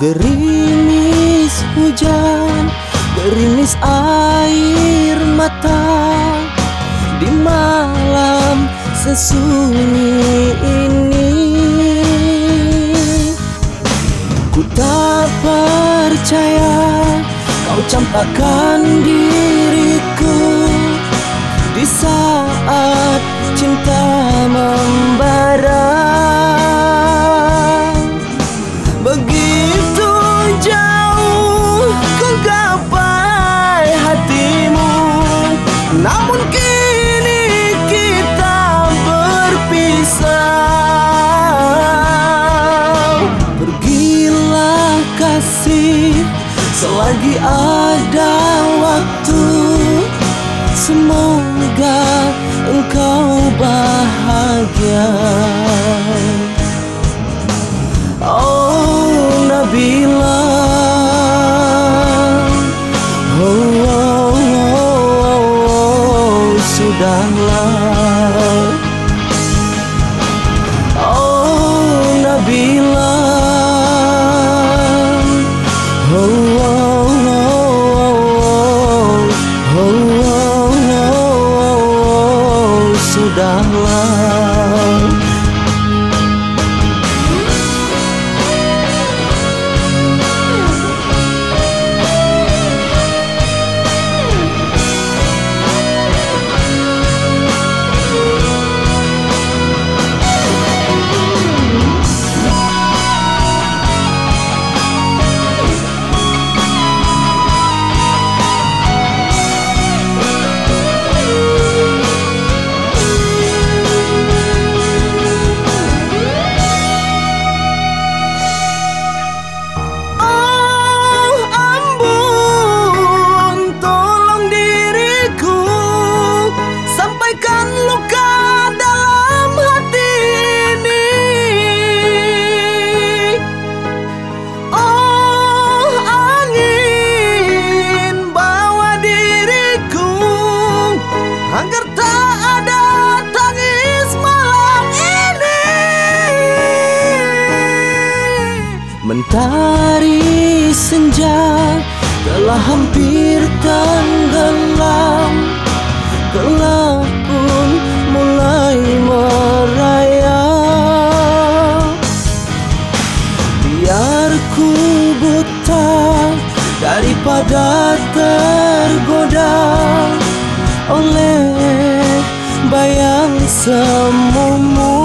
deras hujan Gerimis air mata. Di malam sesunyi ini Ku tak percaya kau campakkan diriku Namun kini kita berpisah. Pergilah kasih selagi ada waktu. Semoga engkau bahagia Sudahlah Oh Nabila oh, oh, oh, oh, oh, oh, oh, Sudahlah Mentari senja telah hampir tenggelam. Gelap pun mulai merayap. Biar ku buta daripada tergoda Oleh bayang semumu